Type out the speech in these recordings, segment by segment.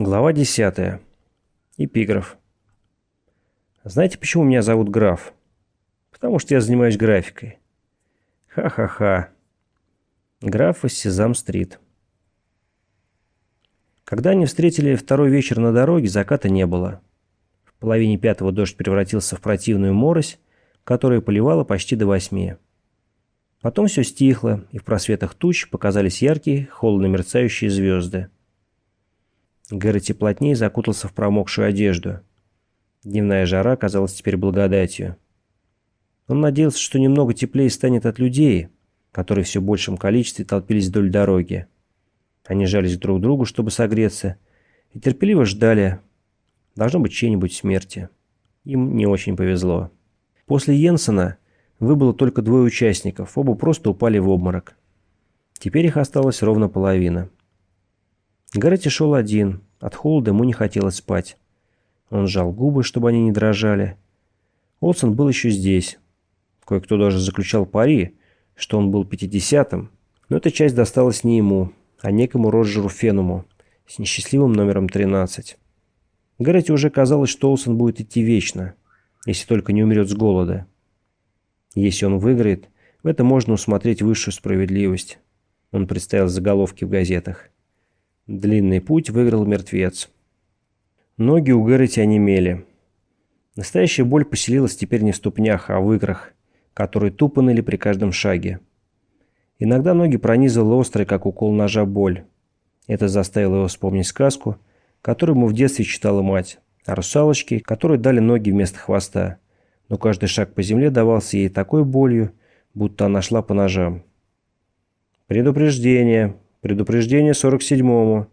Глава 10. Эпиграф. Знаете, почему меня зовут граф? Потому что я занимаюсь графикой. Ха-ха-ха. Граф из Сезам-стрит. Когда они встретили второй вечер на дороге, заката не было. В половине пятого дождь превратился в противную морось, которая поливала почти до восьми. Потом все стихло, и в просветах туч показались яркие, холодно мерцающие звезды. Гэрроти плотнее закутался в промокшую одежду. Дневная жара казалась теперь благодатью. Он надеялся, что немного теплее станет от людей, которые все большем количестве толпились вдоль дороги. Они жались друг к другу, чтобы согреться, и терпеливо ждали, должно быть, чьей-нибудь смерти. Им не очень повезло. После Йенсена выбыло только двое участников, оба просто упали в обморок. Теперь их осталось ровно половина. Гарретти шел один. От холода ему не хотелось спать. Он сжал губы, чтобы они не дрожали. Олсон был еще здесь. Кое-кто даже заключал пари, что он был пятидесятым, но эта часть досталась не ему, а некому Роджеру Фенуму с несчастливым номером 13. Гарретти уже казалось, что Олсон будет идти вечно, если только не умрет с голода. Если он выиграет, в это можно усмотреть высшую справедливость. Он представил заголовки в газетах. Длинный путь выиграл мертвец. Ноги у Гэрроти онемели. Настоящая боль поселилась теперь не в ступнях, а в икрах, которые тупо ныли при каждом шаге. Иногда ноги пронизывала острая, как укол ножа, боль. Это заставило его вспомнить сказку, которую ему в детстве читала мать, о русалочке, которой дали ноги вместо хвоста. Но каждый шаг по земле давался ей такой болью, будто она шла по ножам. «Предупреждение!» Предупреждение 47-му».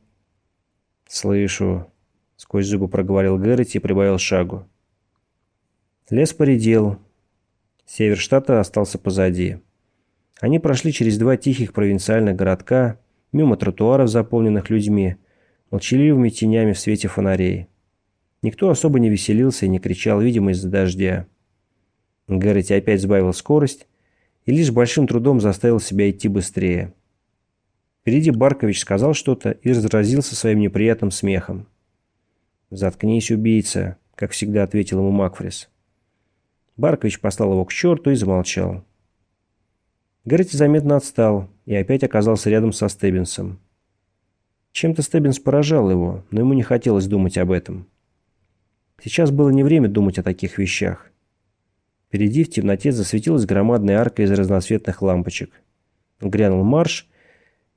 «Слышу», — сквозь зубы проговорил Гэрроти и прибавил шагу. Лес поредел. Север штата остался позади. Они прошли через два тихих провинциальных городка, мимо тротуаров, заполненных людьми, молчаливыми тенями в свете фонарей. Никто особо не веселился и не кричал, видимо, из-за дождя. Гэрроти опять сбавил скорость и лишь большим трудом заставил себя идти быстрее. Впереди Баркович сказал что-то и разразился своим неприятным смехом. «Заткнись, убийца», — как всегда ответил ему Макфрис. Баркович послал его к черту и замолчал. Гаррити заметно отстал и опять оказался рядом со Стеббинсом. Чем-то Стеббинс поражал его, но ему не хотелось думать об этом. Сейчас было не время думать о таких вещах. Впереди в темноте засветилась громадная арка из разноцветных лампочек. Грянул марш,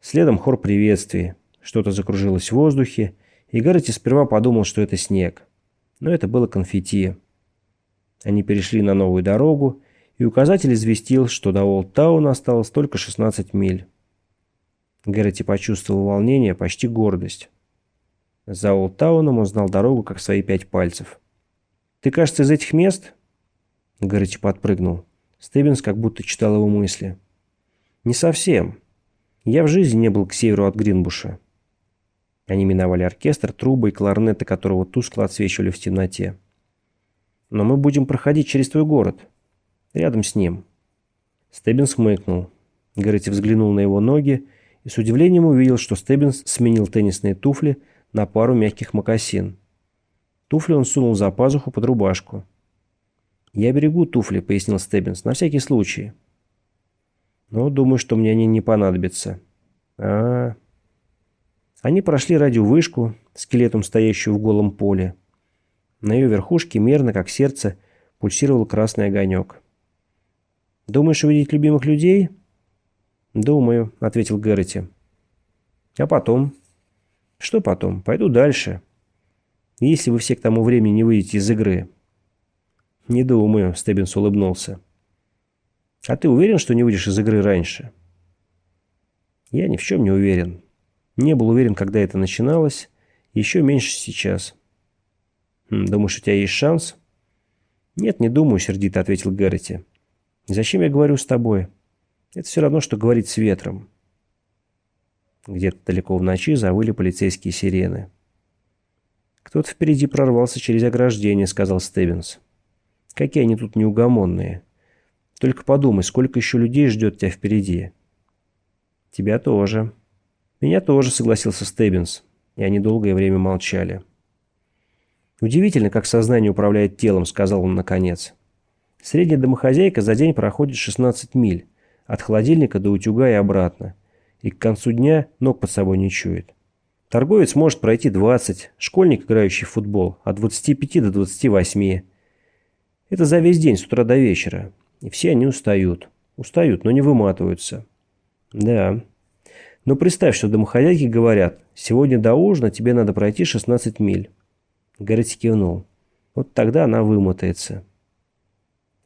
Следом хор приветствий. Что-то закружилось в воздухе, и Гаррити сперва подумал, что это снег. Но это было конфетти. Они перешли на новую дорогу, и указатель известил, что до Олдтауна осталось только 16 миль. Гаррити почувствовал волнение, почти гордость. За Олдтауном он знал дорогу, как свои пять пальцев. «Ты, кажется, из этих мест?» Гаррити подпрыгнул. Стеббинс как будто читал его мысли. «Не совсем. Я в жизни не был к северу от Гринбуша. Они миновали оркестр, трубы и кларнеты, которого тускло отсвечивали в темноте. Но мы будем проходить через твой город. Рядом с ним. Стеббинс хмыкнул. Гаррити взглянул на его ноги и с удивлением увидел, что Стеббинс сменил теннисные туфли на пару мягких мокасин. Туфли он сунул за пазуху под рубашку. «Я берегу туфли», — пояснил Стеббинс, — «на всякий случай». Но думаю, что мне они не понадобятся. А, -а, а Они прошли радиовышку, скелетом стоящую в голом поле. На ее верхушке, мерно, как сердце, пульсировал красный огонек. «Думаешь увидеть любимых людей?» «Думаю», — ответил Гэрроти. «А потом?» «Что потом? Пойду дальше. Если вы все к тому времени не выйдете из игры». «Не думаю», — Стеббинс улыбнулся. А ты уверен, что не выйдешь из игры раньше? Я ни в чем не уверен. Не был уверен, когда это начиналось, еще меньше сейчас. Хм, думаешь, у тебя есть шанс? Нет, не думаю, сердито ответил Гэрроти. Зачем я говорю с тобой? Это все равно, что говорить с ветром. Где-то далеко в ночи завыли полицейские сирены. «Кто-то впереди прорвался через ограждение», — сказал Стеббинс. «Какие они тут неугомонные. Только подумай, сколько еще людей ждет тебя впереди. Тебя тоже. Меня тоже, согласился Стеббинс. и они долгое время молчали. «Удивительно, как сознание управляет телом», — сказал он наконец. «Средняя домохозяйка за день проходит 16 миль, от холодильника до утюга и обратно, и к концу дня ног под собой не чует. Торговец может пройти 20, школьник, играющий в футбол, от 25 до 28. Это за весь день, с утра до вечера. И все они устают. Устают, но не выматываются. Да. Но представь, что домохозяйки говорят, сегодня до ужина тебе надо пройти 16 миль. Гаррити кивнул. Вот тогда она вымотается.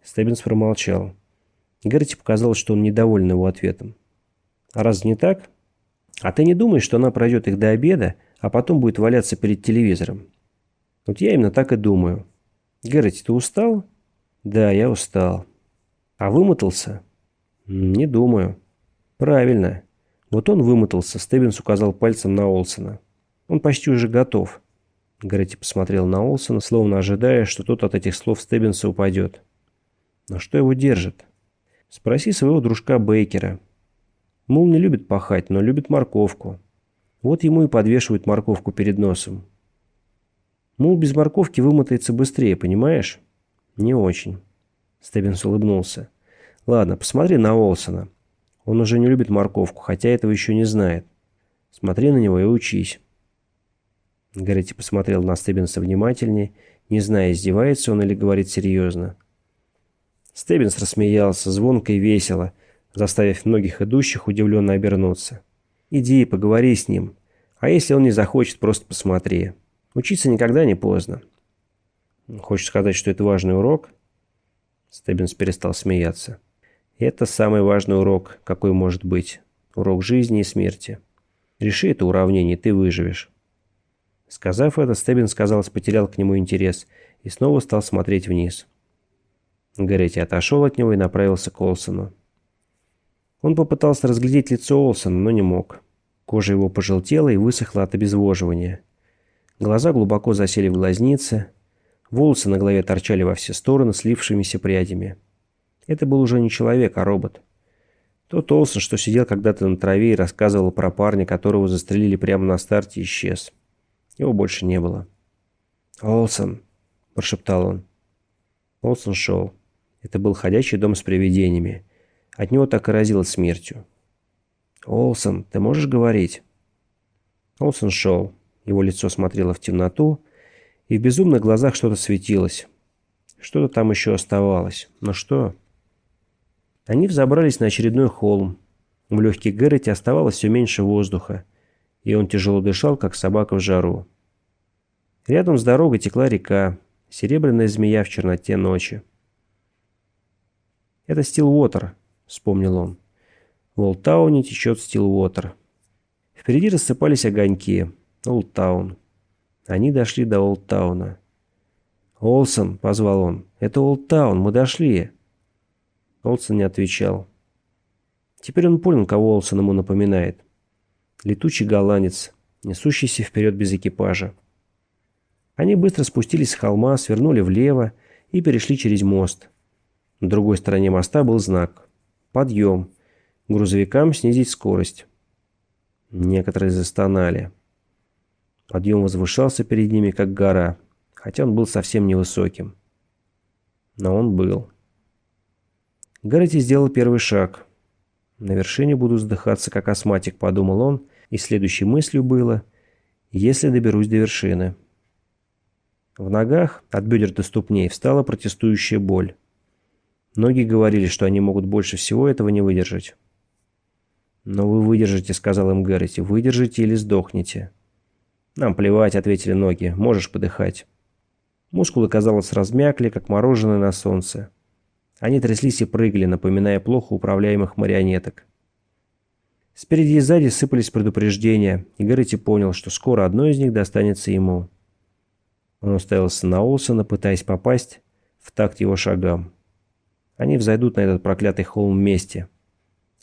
Стеббинс промолчал. Гаррити показалось, что он недоволен его ответом. А раз не так? А ты не думаешь, что она пройдет их до обеда, а потом будет валяться перед телевизором? Вот я именно так и думаю. Гаррити, ты устал? Да, я устал. А вымотался? Не думаю. Правильно. Вот он вымотался, Стеббинс указал пальцем на Олсона. Он почти уже готов. Гаррити посмотрел на Олсона, словно ожидая, что тот от этих слов Стеббинса упадет. Но что его держит? Спроси своего дружка Бейкера. Мул не любит пахать, но любит морковку. Вот ему и подвешивают морковку перед носом. Мул без морковки вымотается быстрее, понимаешь? Не очень. Стеббинс улыбнулся. Ладно, посмотри на Олсона. Он уже не любит морковку, хотя этого еще не знает. Смотри на него и учись. Гаррити посмотрел на Стеббинса внимательнее, не зная, издевается он или говорит серьезно. Стеббинс рассмеялся, звонко и весело, заставив многих идущих удивленно обернуться. «Иди, поговори с ним. А если он не захочет, просто посмотри. Учиться никогда не поздно». «Хочешь сказать, что это важный урок?» Стеббинс перестал смеяться. «Это самый важный урок, какой может быть. Урок жизни и смерти. Реши это уравнение, ты выживешь». Сказав это, Стеббинс, казалось, потерял к нему интерес и снова стал смотреть вниз. Гаретти отошел от него и направился к Олсону. Он попытался разглядеть лицо Олсона, но не мог. Кожа его пожелтела и высохла от обезвоживания. Глаза глубоко засели в глазнице, волосы на голове торчали во все стороны слившимися прядями. Это был уже не человек, а робот. Тот Олсон, что сидел когда-то на траве и рассказывал про парня, которого застрелили прямо на старте, исчез. Его больше не было. «Олсон», – прошептал он. Олсон шел. Это был ходячий дом с привидениями. От него так и разило смертью. «Олсон, ты можешь говорить?» Олсон шел. Его лицо смотрело в темноту, и в безумных глазах что-то светилось. Что-то там еще оставалось. Но что? Они взобрались на очередной холм. В легких Гэрроти оставалось все меньше воздуха, и он тяжело дышал, как собака в жару. Рядом с дорогой текла река, серебряная змея в черноте ночи. «Это Стилвотер», — вспомнил он. В Олтауне течет Стилвотер. Впереди рассыпались огоньки. Олтаун. Они дошли до Олтауна. «Олсон», — позвал он, — «это Олтаун, мы дошли». Олсон не отвечал. Теперь он понял, кого Олсон ему напоминает. Летучий голландец, несущийся вперед без экипажа. Они быстро спустились с холма, свернули влево и перешли через мост. На другой стороне моста был знак «Подъем». Грузовикам снизить скорость. Некоторые застонали. Подъем возвышался перед ними, как гора, хотя он был совсем невысоким. Но он был. Гаррити сделал первый шаг. На вершине буду вздыхаться, как астматик, подумал он, и следующей мыслью было, если доберусь до вершины. В ногах, от бедер до ступней, встала протестующая боль. Многие говорили, что они могут больше всего этого не выдержать. «Но вы выдержите», — сказал им Гэрроти. «Выдержите или сдохнете». «Нам плевать», — ответили ноги. «Можешь подыхать». Мускулы, казалось, размякли, как мороженое на солнце. Они тряслись и прыгали, напоминая плохо управляемых марионеток. Спереди и сзади сыпались предупреждения, и Гэрроти понял, что скоро одно из них достанется ему. Он уставился на Олсона, пытаясь попасть в такт его шагам. Они взойдут на этот проклятый холм вместе.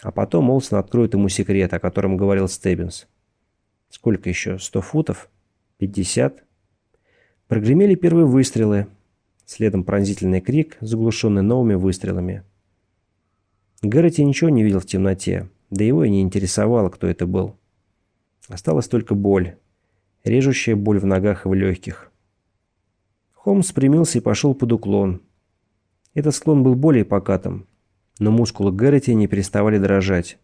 А потом Олсон откроет ему секрет, о котором говорил Стеббинс. Сколько еще? Сто футов? Пятьдесят? Прогремели первые выстрелы. Следом пронзительный крик, заглушенный новыми выстрелами. Гэрроти ничего не видел в темноте, да его и не интересовало, кто это был. Осталась только боль. режущая боль в ногах и в легких. Холмс спрямился и пошел под уклон. Этот склон был более покатым, но мускулы Гэрроти не переставали дрожать.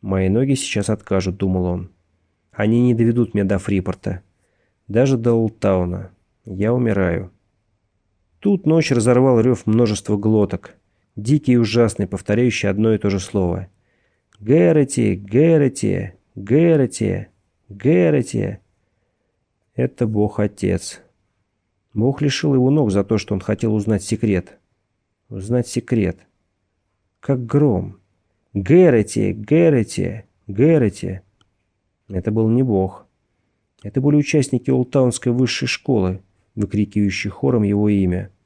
«Мои ноги сейчас откажут», — думал он. «Они не доведут меня до Фрипорта, даже до Олтауна. Я умираю». Тут ночь разорвал рев множества глоток, дикий и ужасный, повторяющий одно и то же слово. «Гэрроти! Гэрроти! Гэрроти! Гэрроти!» Это Бог-Отец. Бог лишил его ног за то, что он хотел узнать секрет. Узнать секрет. Как гром. Гэрроти! Гэрроти! Гэрроти! Это был не Бог. Это были участники Олтаунской высшей школы, выкрикивающие хором его имя –